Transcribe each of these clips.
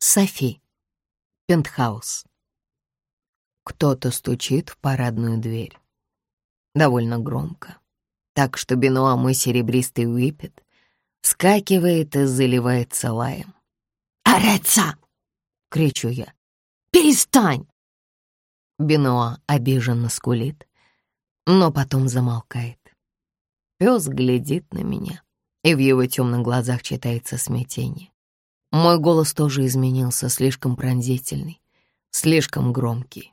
Софи. Пентхаус. Кто-то стучит в парадную дверь. Довольно громко. Так что Бенуа, мой серебристый Уипет, скакивает и заливается лаем. «Ореца!» — кричу я. «Перестань!» Бенуа обиженно скулит, но потом замолкает. Пес глядит на меня, и в его темных глазах читается смятение. Мой голос тоже изменился, слишком пронзительный, слишком громкий.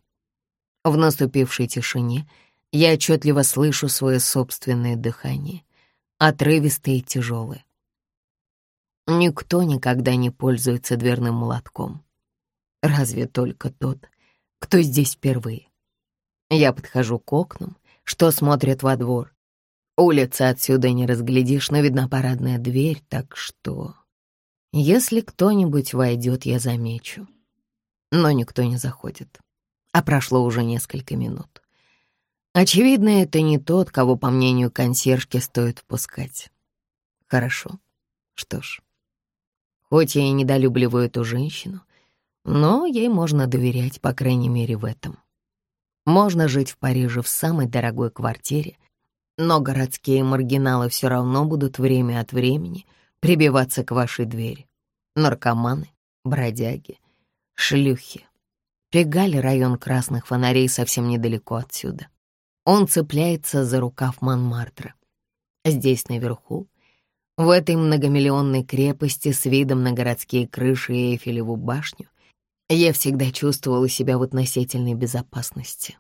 В наступившей тишине я отчетливо слышу свое собственное дыхание, отрывистое и тяжелое. Никто никогда не пользуется дверным молотком. Разве только тот, кто здесь впервые. Я подхожу к окнам, что смотрят во двор. Улица отсюда не разглядишь, но видна парадная дверь, так что... Если кто-нибудь войдет, я замечу. Но никто не заходит. А прошло уже несколько минут. Очевидно, это не тот, кого, по мнению консьержки, стоит впускать. Хорошо. Что ж. Хоть я и недолюбливаю эту женщину, но ей можно доверять, по крайней мере, в этом. Можно жить в Париже в самой дорогой квартире, но городские маргиналы все равно будут время от времени прибиваться к вашей двери. Наркоманы, бродяги, шлюхи. Пегали район красных фонарей совсем недалеко отсюда. Он цепляется за рукав Монмартра. Здесь наверху, в этой многомиллионной крепости с видом на городские крыши и Эйфелеву башню, я всегда чувствовала себя в относительной безопасности.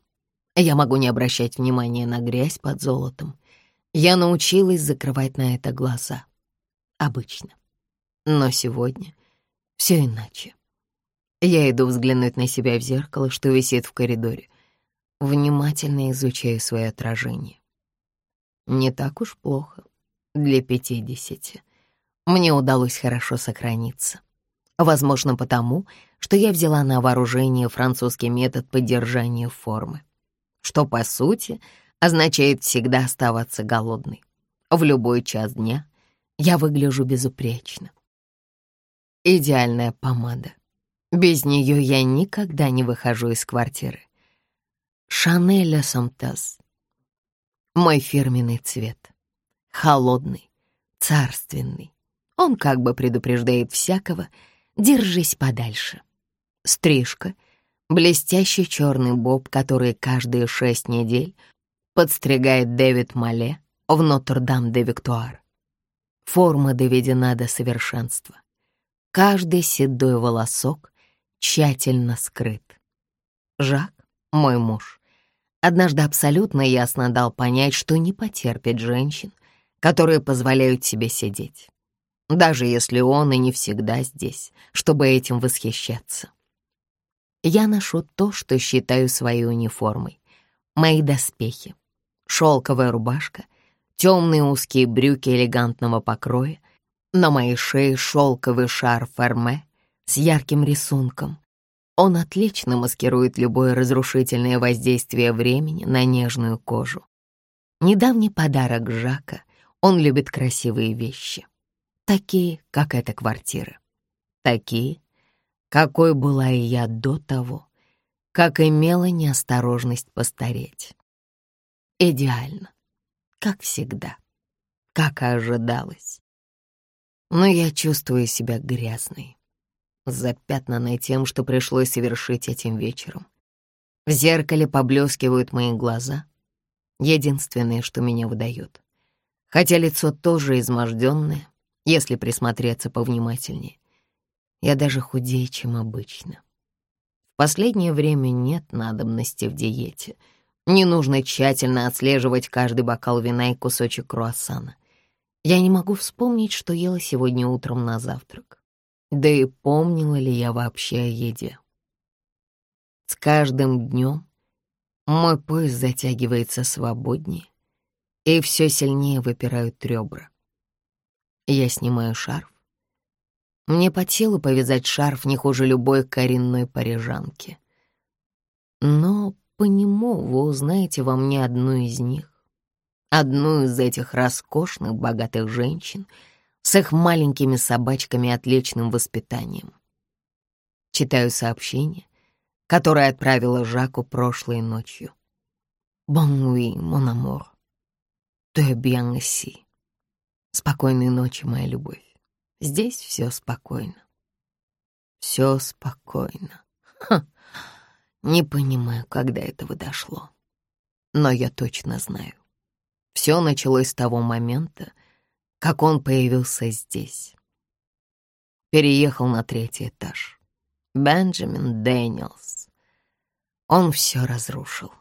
Я могу не обращать внимания на грязь под золотом. Я научилась закрывать на это глаза обычно. Но сегодня все иначе. Я иду взглянуть на себя в зеркало, что висит в коридоре. Внимательно изучаю свое отражение. Не так уж плохо для пятидесяти. Мне удалось хорошо сохраниться. Возможно, потому, что я взяла на вооружение французский метод поддержания формы, что, по сути, означает всегда оставаться голодной. В любой час дня я выгляжу безупречно. Идеальная помада. Без нее я никогда не выхожу из квартиры. Шанель Самтаз. Мой фирменный цвет. Холодный, царственный. Он как бы предупреждает всякого «держись подальше». Стрижка, блестящий черный боб, который каждые шесть недель подстригает Дэвид Мале в Нотр-Дам-де-Виктуар. Форма доведена до совершенства. Каждый седой волосок тщательно скрыт. Жак, мой муж, однажды абсолютно ясно дал понять, что не потерпит женщин, которые позволяют себе сидеть, даже если он и не всегда здесь, чтобы этим восхищаться. Я ношу то, что считаю своей униформой, мои доспехи, шелковая рубашка — темные узкие брюки элегантного покроя, на моей шее шелковый шарф Эрме с ярким рисунком. Он отлично маскирует любое разрушительное воздействие времени на нежную кожу. Недавний подарок Жака. Он любит красивые вещи. Такие, как эта квартира. Такие, какой была и я до того, как имела неосторожность постареть. Идеально как всегда, как и ожидалось. Но я чувствую себя грязной, запятнанной тем, что пришлось совершить этим вечером. В зеркале поблескивают мои глаза, единственное, что меня выдает. Хотя лицо тоже изможденное, если присмотреться повнимательнее. Я даже худее, чем обычно. В последнее время нет надобности в диете — не нужно тщательно отслеживать каждый бокал вина и кусочек круассана. Я не могу вспомнить, что ела сегодня утром на завтрак. Да и помнила ли я вообще о еде. С каждым днем мой пояс затягивается свободнее, и все сильнее выпирают ребра. Я снимаю шарф. Мне по телу повязать шарф не хуже любой коренной парижанки. Но по нему вы узнаете во мне одну из них. Одну из этих роскошных, богатых женщин с их маленькими собачками и отличным воспитанием. Читаю сообщение, которое отправила Жаку прошлой ночью. «Bon nuit, mon amour. Tu es bien ici». Спокойной ночи, моя любовь. Здесь все спокойно. Все спокойно. Ха. Не понимаю, когда этого дошло. Но я точно знаю. Все началось с того момента, как он появился здесь. Переехал на третий этаж. Бенджамин Дэниелс. Он все разрушил.